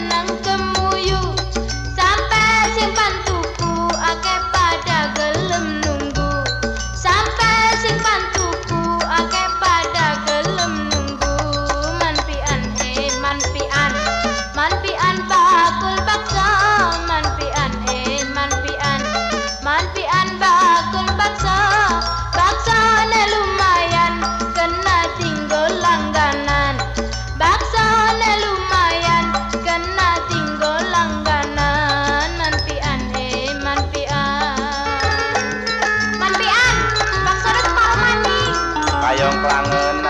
能够。wayang prangen